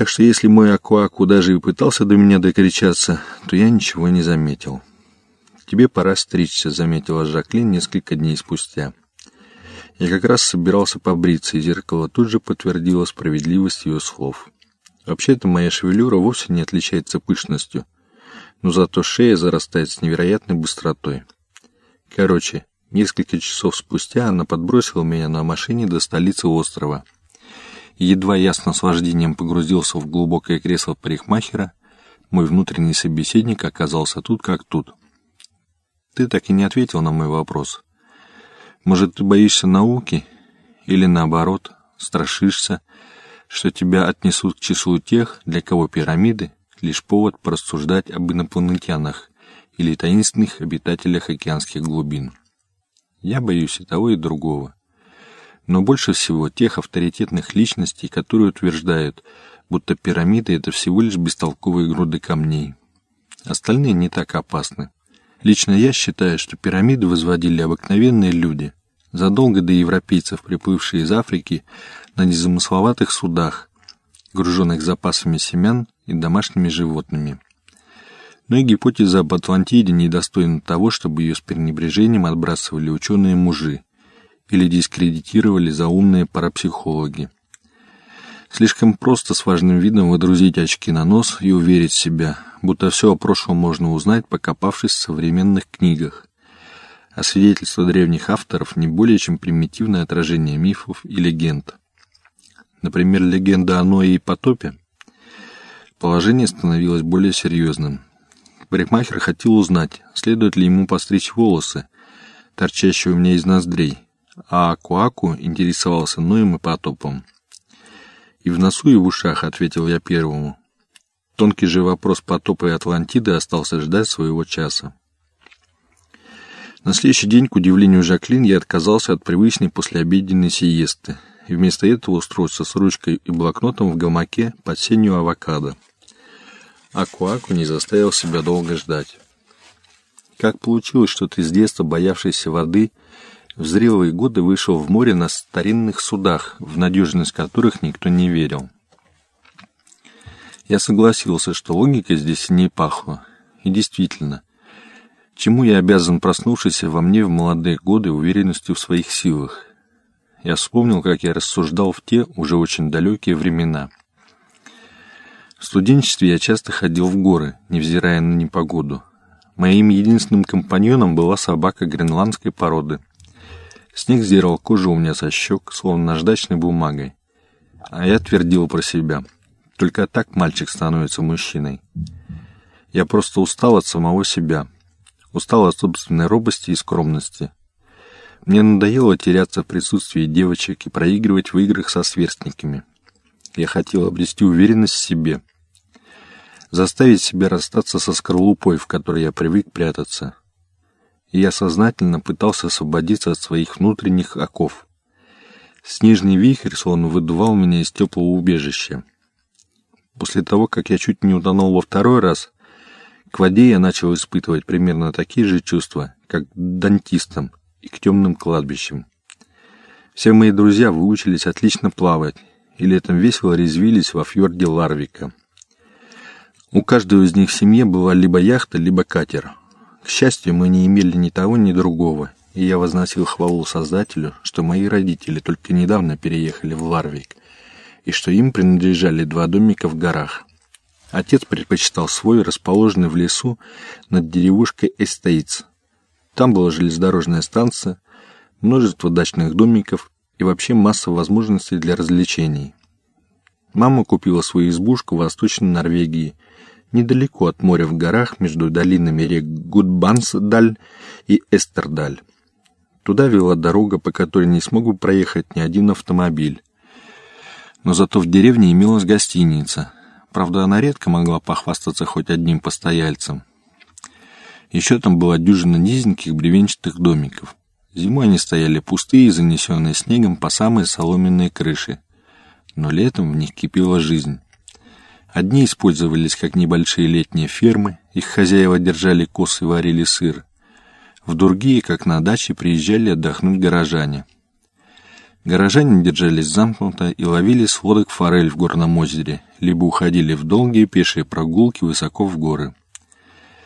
Так что если мой Акуаку даже и пытался до меня докричаться, то я ничего не заметил. «Тебе пора стричься», — заметила Жаклин несколько дней спустя. Я как раз собирался побриться, и зеркало тут же подтвердило справедливость ее слов. Вообще-то моя шевелюра вовсе не отличается пышностью, но зато шея зарастает с невероятной быстротой. Короче, несколько часов спустя она подбросила меня на машине до столицы острова. Едва я с наслаждением погрузился в глубокое кресло парикмахера, мой внутренний собеседник оказался тут как тут. Ты так и не ответил на мой вопрос. Может, ты боишься науки? Или наоборот, страшишься, что тебя отнесут к числу тех, для кого пирамиды — лишь повод порассуждать об инопланетянах или таинственных обитателях океанских глубин. Я боюсь и того, и другого. Но больше всего тех авторитетных личностей, которые утверждают, будто пирамиды — это всего лишь бестолковые груды камней. Остальные не так опасны. Лично я считаю, что пирамиды возводили обыкновенные люди, задолго до европейцев, приплывшие из Африки на незамысловатых судах, груженных запасами семян и домашними животными. Но и гипотеза об Атлантиде недостойна того, чтобы ее с пренебрежением отбрасывали ученые-мужи или дискредитировали заумные парапсихологи. Слишком просто с важным видом водрузить очки на нос и уверить себя, будто все о прошлом можно узнать, покопавшись в современных книгах. А свидетельства древних авторов не более чем примитивное отражение мифов и легенд. Например, легенда о Ное и потопе. Положение становилось более серьезным. Парикмахер хотел узнать, следует ли ему постричь волосы, торчащие у меня из ноздрей, а Акуаку интересовался Ноем и потопом. И в носу, и в ушах, ответил я первому. Тонкий же вопрос потопа и Атлантиды остался ждать своего часа. На следующий день, к удивлению Жаклин, я отказался от привычной послеобеденной сиесты и вместо этого устроился с ручкой и блокнотом в гамаке под сенью авокадо. Аку-Аку не заставил себя долго ждать. Как получилось, что ты с детства боявшийся воды в зрелые годы вышел в море на старинных судах, в надежность которых никто не верил. Я согласился, что логика здесь не пахла. И действительно, чему я обязан проснувшись во мне в молодые годы уверенностью в своих силах? Я вспомнил, как я рассуждал в те уже очень далекие времена. В студенчестве я часто ходил в горы, невзирая на непогоду. Моим единственным компаньоном была собака гренландской породы — Снег сдирал кожу у меня со щек, словно наждачной бумагой. А я твердил про себя. Только так мальчик становится мужчиной. Я просто устал от самого себя. Устал от собственной робости и скромности. Мне надоело теряться в присутствии девочек и проигрывать в играх со сверстниками. Я хотел обрести уверенность в себе. Заставить себя расстаться со скорлупой, в которой я привык прятаться и я сознательно пытался освободиться от своих внутренних оков. Снежный вихрь словно выдувал меня из теплого убежища. После того, как я чуть не утонул во второй раз, к воде я начал испытывать примерно такие же чувства, как к дантистам и к темным кладбищам. Все мои друзья выучились отлично плавать, и летом весело резвились во фьорде Ларвика. У каждого из них в семье была либо яхта, либо катер — к счастью, мы не имели ни того, ни другого, и я возносил хвалу Создателю, что мои родители только недавно переехали в Ларвик, и что им принадлежали два домика в горах. Отец предпочитал свой, расположенный в лесу над деревушкой Эстейтс. Там была железнодорожная станция, множество дачных домиков и вообще масса возможностей для развлечений. Мама купила свою избушку в Восточной Норвегии – недалеко от моря в горах между долинами рек Гудбансдаль и Эстердаль. Туда вела дорога, по которой не смог бы проехать ни один автомобиль. Но зато в деревне имелась гостиница. Правда, она редко могла похвастаться хоть одним постояльцем. Еще там была дюжина низеньких бревенчатых домиков. Зимой они стояли пустые, занесенные снегом по самые соломенные крыши. Но летом в них кипела жизнь. Одни использовались как небольшие летние фермы, их хозяева держали коз и варили сыр. В другие, как на даче, приезжали отдохнуть горожане. Горожане держались замкнуто и ловили с лодок форель в горном озере, либо уходили в долгие пешие прогулки высоко в горы.